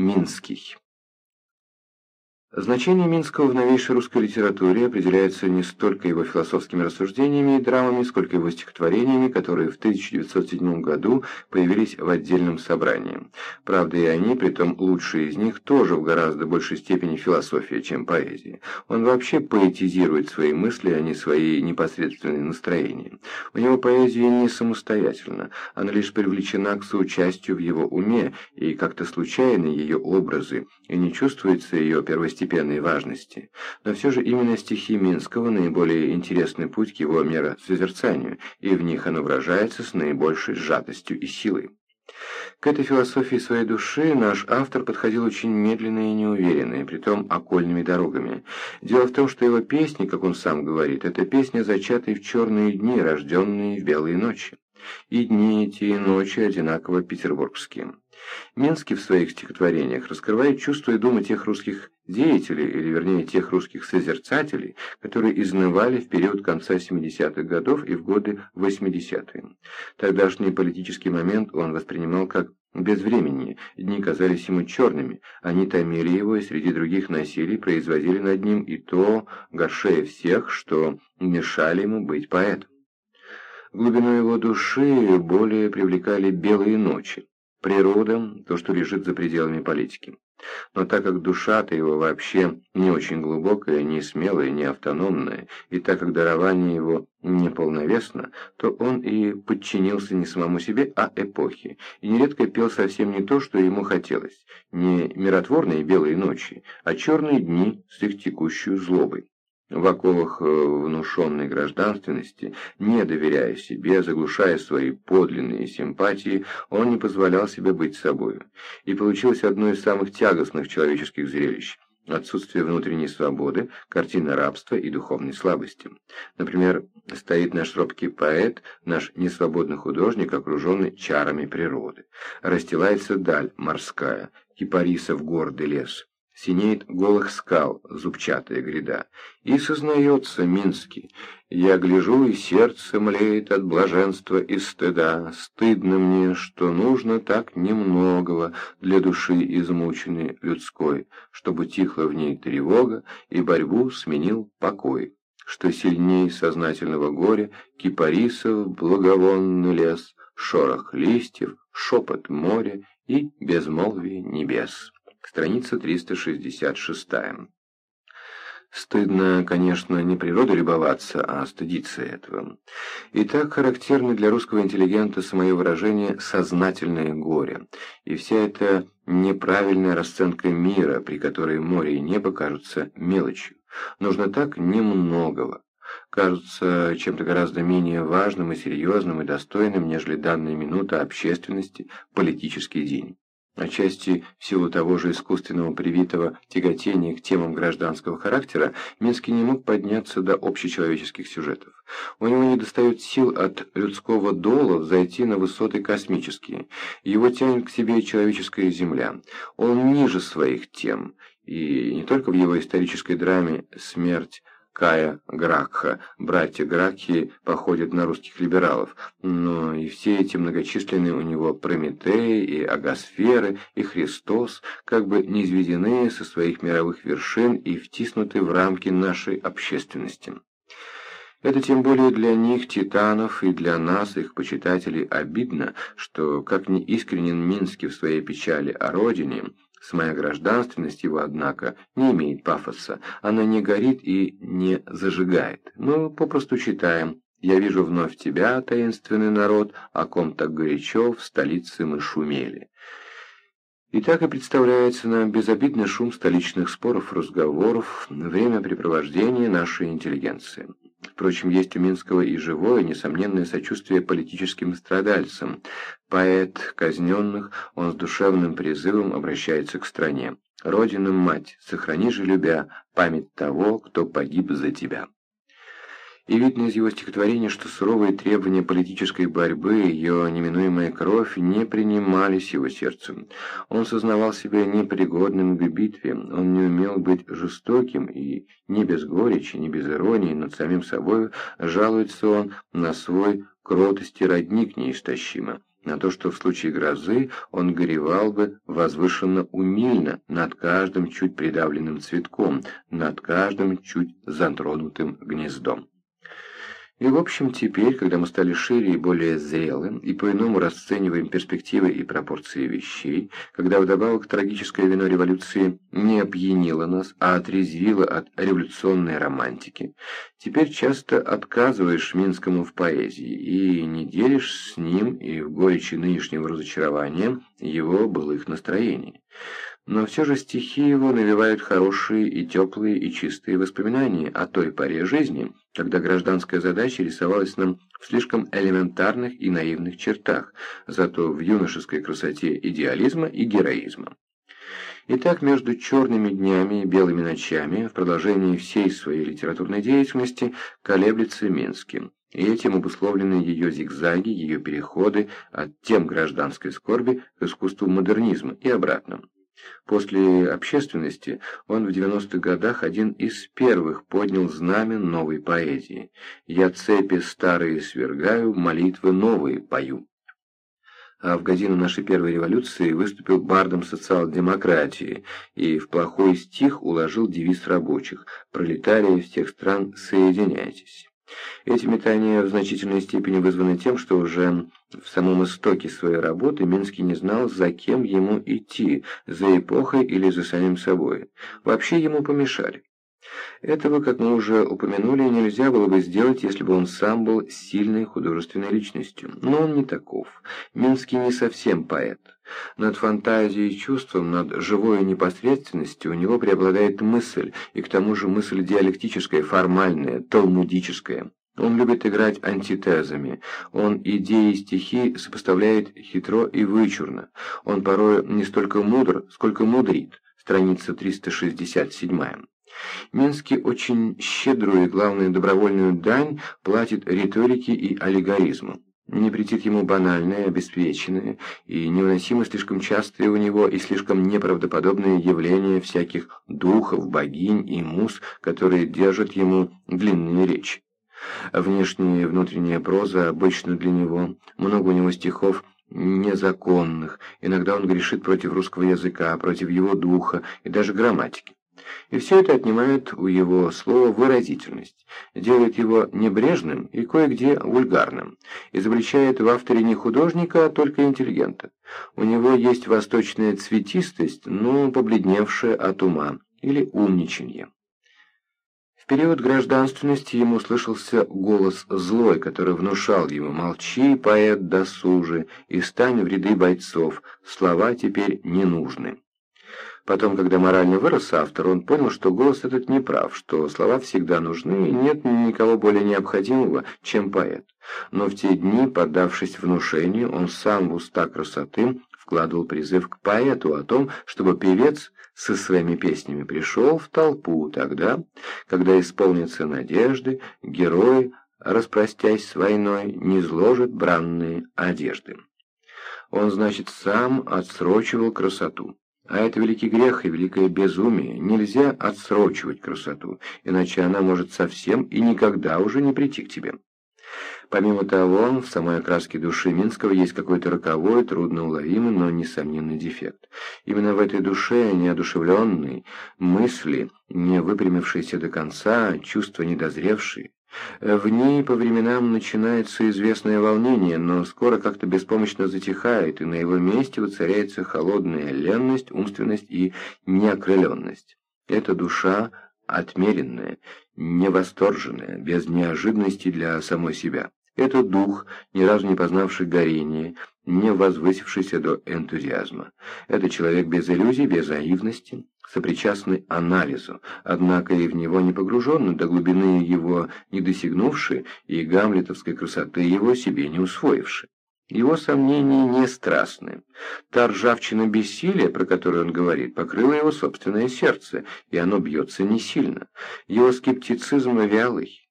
Минский. Значение Минского в новейшей русской литературе определяется не столько его философскими рассуждениями и драмами, сколько его стихотворениями, которые в 1907 году появились в отдельном собрании. Правда, и они, притом лучшие из них, тоже в гораздо большей степени философия, чем поэзия. Он вообще поэтизирует свои мысли, а не свои непосредственные настроения. У него поэзия не самостоятельна, она лишь привлечена к соучастию в его уме, и как-то случайны ее образы, и не чувствуется ее первостепенность второстепенной важности, но все же именно стихи Минского наиболее интересный путь к его миросозерцанию, и в них оно выражается с наибольшей сжатостью и силой. К этой философии своей души наш автор подходил очень медленно и неуверенно, и притом окольными дорогами. Дело в том, что его песни, как он сам говорит, это песня, зачатая в черные дни, рожденные в белые ночи. И дни эти, и ночи одинаково петербургские. Минский в своих стихотворениях раскрывает чувства и думы тех русских деятелей, или вернее тех русских созерцателей, которые изнывали в период конца 70-х годов и в годы 80-е. Тогдашний политический момент он воспринимал как безвременнее, дни казались ему черными, они томили его и среди других насилий производили над ним и то, горшее всех, что мешали ему быть поэтом. Глубину его души более привлекали белые ночи, природа, то, что лежит за пределами политики. Но так как душа-то его вообще не очень глубокая, не смелая, не автономная, и так как дарование его неполновесно, то он и подчинился не самому себе, а эпохе, и нередко пел совсем не то, что ему хотелось, не миротворные белые ночи, а черные дни с их текущей злобой в оковах э, внушенной гражданственности, не доверяя себе, заглушая свои подлинные симпатии, он не позволял себе быть собою. И получилось одно из самых тягостных человеческих зрелищ – отсутствие внутренней свободы, картина рабства и духовной слабости. Например, стоит наш робкий поэт, наш несвободный художник, окруженный чарами природы. Расстилается даль морская, кипарисов гордый лес – синеет голых скал зубчатая гряда. И сознается Минский, я гляжу, и сердце млеет от блаженства и стыда. Стыдно мне, что нужно так немногого для души измученной людской, чтобы тихла в ней тревога и борьбу сменил покой что сильней сознательного горя кипарисов благовонный лес, шорох листьев, шепот моря и безмолвие небес страница 366. Стыдно, конечно, не природу любоваться, а стыдиться этого. И так характерно для русского интеллигента самое выражение «сознательное горе», и вся эта неправильная расценка мира, при которой море и небо кажутся мелочью. Нужно так немногого. Кажутся чем-то гораздо менее важным и серьезным и достойным, нежели данная минута общественности, политический день. Отчасти в силу того же искусственного привитого тяготения к темам гражданского характера, Минский не мог подняться до общечеловеческих сюжетов. У него не достает сил от людского дола зайти на высоты космические. Его тянет к себе человеческая земля. Он ниже своих тем, и не только в его исторической драме «Смерть» Кая Гракха. Братья Гракхи походят на русских либералов, но и все эти многочисленные у него Прометеи и Агасферы и Христос как бы не изведены со своих мировых вершин и втиснуты в рамки нашей общественности. Это тем более для них, титанов, и для нас, их почитателей, обидно, что, как не искренен Минский в своей печали о родине, Самая гражданственность его, однако, не имеет пафоса, она не горит и не зажигает. Мы попросту читаем «Я вижу вновь тебя, таинственный народ, о ком так горячо в столице мы шумели». И так и представляется нам безобидный шум столичных споров, разговоров, времяпрепровождения нашей интеллигенции. Впрочем, есть у Минского и живое, несомненное сочувствие политическим страдальцам. Поэт казненных, он с душевным призывом обращается к стране. «Родина, мать, сохрани же, любя, память того, кто погиб за тебя». И видно из его стихотворения, что суровые требования политической борьбы, ее неминуемая кровь не принимались его сердцем. Он сознавал себя непригодным к битве, он не умел быть жестоким, и не без горечи, не без иронии над самим собой жалуется он на свой кротости родник неистощимо. на то, что в случае грозы он горевал бы возвышенно умильно над каждым чуть придавленным цветком, над каждым чуть затронутым гнездом. И в общем теперь, когда мы стали шире и более зрелы, и по-иному расцениваем перспективы и пропорции вещей, когда вдобавок трагическое вино революции не опьянило нас, а отрезвило от революционной романтики, теперь часто отказываешь Минскому в поэзии и не делишь с ним и в горечи нынешнего разочарования его былых настроений но все же стихи его навевают хорошие и теплые и чистые воспоминания о той поре жизни, когда гражданская задача рисовалась нам в слишком элементарных и наивных чертах, зато в юношеской красоте идеализма и героизма. Итак, между черными днями и белыми ночами в продолжении всей своей литературной деятельности колеблется Минским. И этим обусловлены ее зигзаги, ее переходы от тем гражданской скорби к искусству модернизма и обратно. После общественности он в 90-х годах один из первых поднял знамя новой поэзии. «Я цепи старые свергаю, молитвы новые пою». А в годину нашей первой революции выступил бардом социал-демократии и в плохой стих уложил девиз рабочих «Пролетарии всех стран, соединяйтесь». Эти метания в значительной степени вызваны тем, что уже в самом истоке своей работы Минский не знал, за кем ему идти, за эпохой или за самим собой. Вообще ему помешали. Этого, как мы уже упомянули, нельзя было бы сделать, если бы он сам был сильной художественной личностью. Но он не таков. Минский не совсем поэт. Над фантазией и чувством, над живой непосредственностью у него преобладает мысль, и к тому же мысль диалектическая, формальная, талмудическая. Он любит играть антитезами. Он идеи и стихи сопоставляет хитро и вычурно. Он порой не столько мудр, сколько мудрит. Страница 367. Минский очень щедрую и, главное, добровольную дань платит риторике и аллегоризму. Не претит ему банальное, обеспеченное и невыносимо слишком частые у него и слишком неправдоподобные явления всяких духов, богинь и мус, которые держат ему длинные речи. Внешняя и внутренняя проза обычно для него, много у него стихов незаконных, иногда он грешит против русского языка, против его духа и даже грамматики. И все это отнимает у его слова выразительность, делает его небрежным и кое-где вульгарным, изобличает в авторе не художника, а только интеллигента. У него есть восточная цветистость, но побледневшая от ума, или умничанье. В период гражданственности ему слышался голос злой, который внушал ему «молчи, поэт досужи, и стань в ряды бойцов, слова теперь не нужны». Потом, когда морально вырос автор, он понял, что голос этот не прав, что слова всегда нужны, и нет никого более необходимого, чем поэт. Но в те дни, поддавшись внушению, он сам в уста красоты вкладывал призыв к поэту о том, чтобы певец со своими песнями пришел в толпу тогда, когда исполнятся надежды, герой, распростясь с войной, не зложит бранные одежды. Он, значит, сам отсрочивал красоту. А это великий грех и великое безумие. Нельзя отсрочивать красоту, иначе она может совсем и никогда уже не прийти к тебе. Помимо того, в самой окраске души Минского есть какой-то роковой, трудноуловимый, но несомненный дефект. Именно в этой душе, неодушевленной, мысли, не выпрямившиеся до конца, чувства недозревшие, в ней по временам начинается известное волнение, но скоро как-то беспомощно затихает, и на его месте воцаряется холодная ленность, умственность и неокрыленность. Эта душа отмеренная, невосторженная, без неожиданности для самой себя. Это дух, ни разу не познавший горение, не возвысившийся до энтузиазма. Это человек без иллюзий, без наивности, сопричастный анализу, однако и в него не погруженный, до глубины его не досягнувший и гамлетовской красоты его себе не усвоивший. Его сомнения не страстны. Та ржавчина бессилия, про которую он говорит, покрыла его собственное сердце, и оно бьется не сильно. Его скептицизм вялый.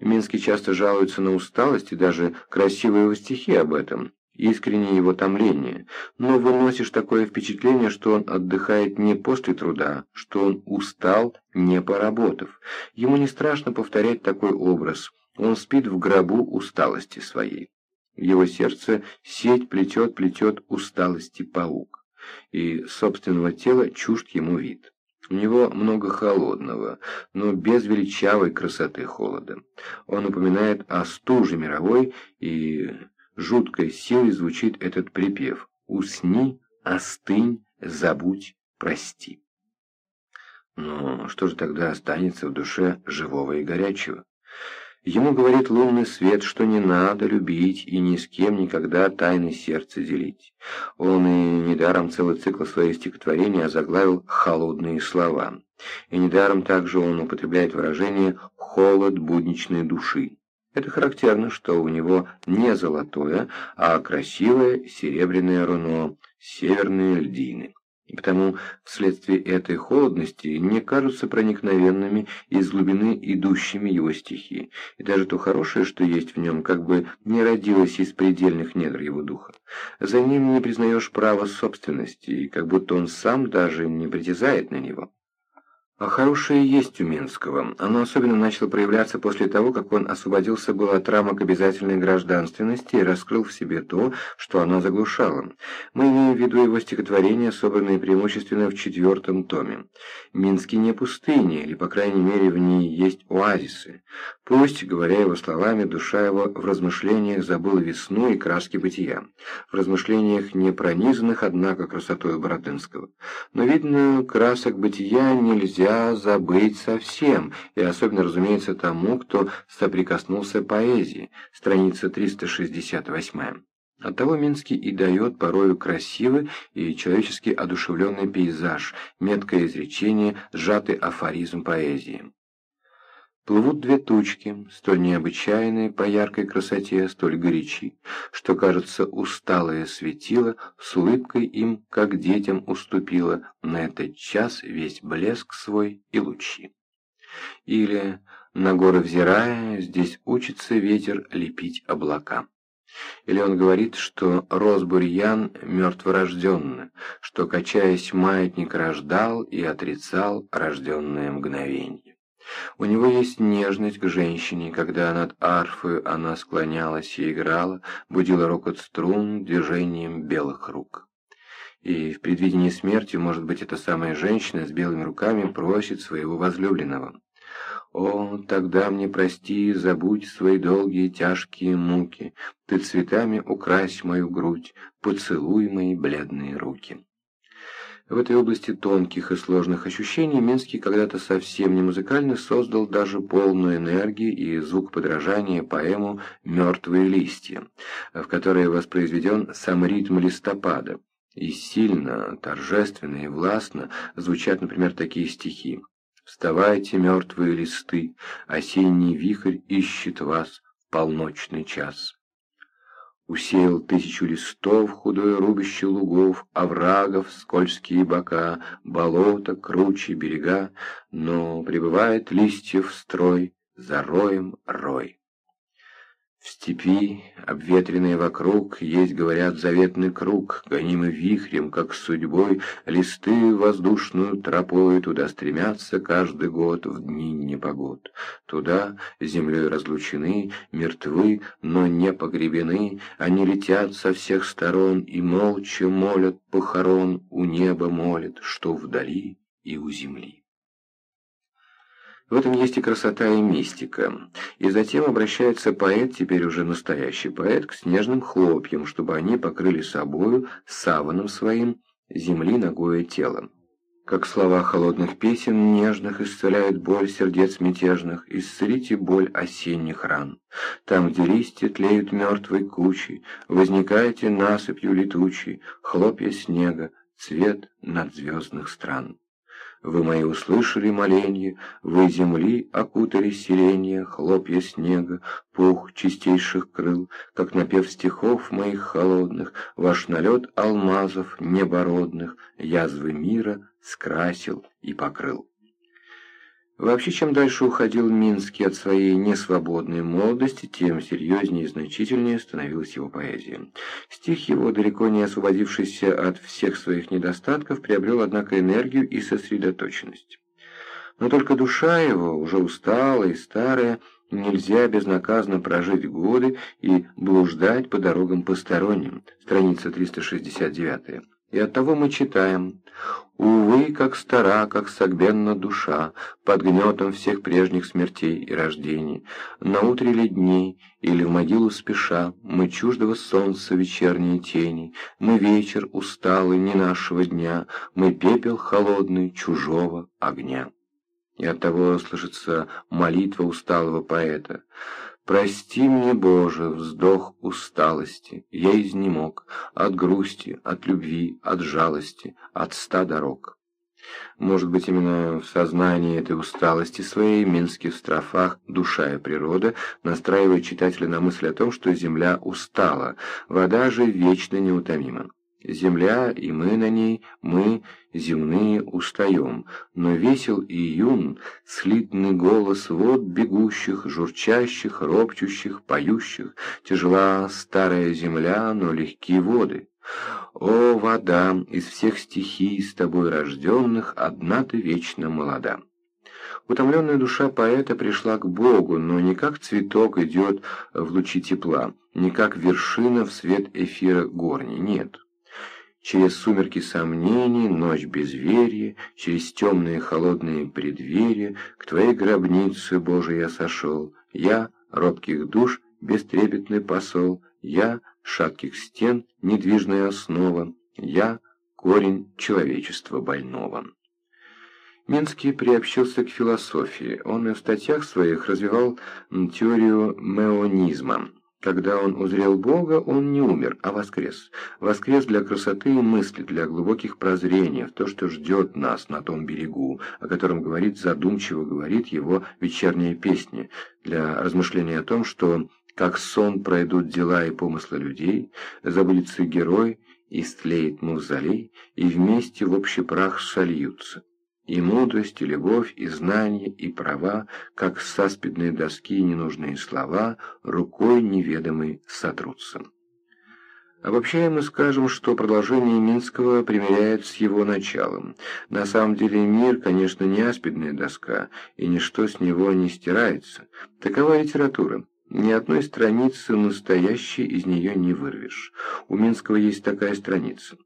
Минский часто жалуется на усталость, и даже красивые его стихи об этом искреннее его томление, но выносишь такое впечатление, что он отдыхает не после труда, что он устал, не поработав. Ему не страшно повторять такой образ, он спит в гробу усталости своей. Его сердце сеть плетет, плетет усталости паук, и собственного тела чужд ему вид. У него много холодного, но без величавой красоты холода. Он упоминает о стуже мировой, и жуткой силой звучит этот припев «Усни, остынь, забудь, прости». Но что же тогда останется в душе живого и горячего? Ему говорит лунный свет, что не надо любить и ни с кем никогда тайны сердца делить. Он и недаром целый цикл своих стихотворений озаглавил «холодные слова». И недаром также он употребляет выражение «холод будничной души». Это характерно, что у него не золотое, а красивое серебряное руно, северные льдины и потому вследствие этой холодности не кажутся проникновенными из глубины идущими его стихи, и даже то хорошее, что есть в нем, как бы не родилось из предельных недр его духа. За ним не признаешь права собственности, и как будто он сам даже не притязает на него. А хорошее есть у Минского. Оно особенно начало проявляться после того, как он освободился был от рамок обязательной гражданственности и раскрыл в себе то, что оно заглушало. Мы имеем в виду его стихотворения, собранные преимущественно в четвертом томе. Минский не пустыня, или, по крайней мере, в ней есть оазисы. Пусть, говоря его словами, душа его в размышлениях забыла весну и краски бытия. В размышлениях не пронизанных, однако, красотой Боротынского. Но, видно, красок бытия нельзя забыть совсем, и особенно, разумеется, тому, кто соприкоснулся поэзии, страница 368. Оттого Минский и дает порою красивый и человечески одушевленный пейзаж, меткое изречение, сжатый афоризм поэзии. Плывут две тучки, столь необычайные по яркой красоте, столь горячи, что, кажется, усталое светило с улыбкой им, как детям, уступило на этот час весь блеск свой и лучи. Или, на горы взирая, здесь учится ветер лепить облака. Или он говорит, что рос бурьян мертворожденный, что, качаясь, маятник рождал и отрицал рожденное мгновенье. У него есть нежность к женщине, когда над арфой она склонялась и играла, будила рокот струн движением белых рук. И в предвидении смерти, может быть, эта самая женщина с белыми руками просит своего возлюбленного. «О, тогда мне прости, забудь свои долгие тяжкие муки, ты цветами укрась мою грудь, поцелуй мои бледные руки». В этой области тонких и сложных ощущений Минский когда-то совсем не музыкально создал даже полную энергии и звук подражания поэму «Мертвые листья», в которой воспроизведен сам ритм листопада. И сильно, торжественно и властно звучат, например, такие стихи. «Вставайте, мертвые листы, осенний вихрь ищет вас в полночный час». Усеял тысячу листов худое рубище лугов, оврагов, скользкие бока, болота, кручи, берега, но прибывает листьев строй, за роем рой. В степи, обветренной вокруг, есть, говорят, заветный круг, гонимый вихрем, как судьбой, листы воздушную тропой туда стремятся каждый год в дни непогод. Туда, землей разлучены, мертвы, но не погребены, они летят со всех сторон и молча молят похорон, у неба молят, что вдали и у земли. В этом есть и красота, и мистика. И затем обращается поэт, теперь уже настоящий поэт, к снежным хлопьям, чтобы они покрыли собою, саваном своим, земли ногое тело. Как слова холодных песен нежных исцеляют боль сердец мятежных, исцелите боль осенних ран. Там, где листья тлеют мертвой кучей, возникаете насыпью летучей, хлопья снега, цвет надзвездных стран. Вы мои услышали моленье, вы земли окутали сиренье, хлопья снега, пух чистейших крыл, как напев стихов моих холодных, ваш налет алмазов небородных, язвы мира скрасил и покрыл. Вообще, чем дальше уходил Минский от своей несвободной молодости, тем серьезнее и значительнее становилась его поэзия. Стих его, далеко не освободившийся от всех своих недостатков, приобрел, однако, энергию и сосредоточенность. Но только душа его, уже усталая и старая, Нельзя безнаказанно прожить годы и блуждать по дорогам посторонним. Страница 369. И оттого мы читаем «Увы, как стара, как согбенна душа, под гнетом всех прежних смертей и рождений, на утре ли дней или в могилу спеша, мы чуждого солнца вечерние тени, мы вечер усталый не нашего дня, мы пепел холодный чужого огня». И оттого слышится молитва усталого поэта Прости мне, Боже, вздох усталости, я изнемог от грусти, от любви, от жалости, от ста дорог. Может быть, именно в сознании этой усталости своей Минский в строфах «Душа и природа» настраивает читателя на мысль о том, что земля устала, вода же вечно неутомима. Земля, и мы на ней, мы, земные, устаем, но весел и юн, слитный голос вод бегущих, журчащих, ропчущих, поющих, тяжела старая земля, но легкие воды. О, вода, из всех стихий с тобой рожденных, одна ты вечно молода. Утомленная душа поэта пришла к Богу, но не как цветок идет в лучи тепла, не как вершина в свет эфира горни, нет. Через сумерки сомнений, ночь безверия, Через темные холодные преддверия К твоей гробнице, Боже, я сошел. Я, робких душ, бестрепетный посол, Я, шатких стен, недвижная основа, Я, корень человечества больного. Минский приобщился к философии. Он и в статьях своих развивал теорию меонизма. Когда он узрел Бога, он не умер, а воскрес. Воскрес для красоты и мысли, для глубоких прозрений, в то, что ждет нас на том берегу, о котором говорит, задумчиво говорит его вечерняя песня, для размышления о том, что как сон пройдут дела и помыслы людей, забудется герой, истлеет мавзолей, и вместе в общий прах сольются. И мудрость, и любовь, и знание, и права, как с аспидной доски ненужные слова, рукой неведомой сотрутся. Обобщаем и скажем, что продолжение Минского примеряет с его началом. На самом деле мир, конечно, не аспидная доска, и ничто с него не стирается. Такова литература. Ни одной страницы настоящей из нее не вырвешь. У Минского есть такая страница.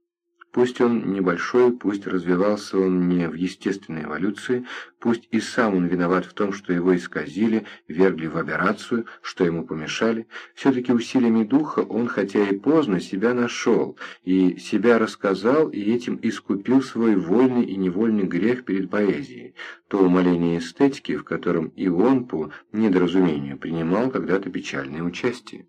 Пусть он небольшой, пусть развивался он не в естественной эволюции, пусть и сам он виноват в том, что его исказили, вергли в операцию, что ему помешали, все-таки усилиями духа он, хотя и поздно, себя нашел, и себя рассказал, и этим искупил свой вольный и невольный грех перед поэзией, то умоление эстетики, в котором и он по недоразумению принимал когда-то печальное участие.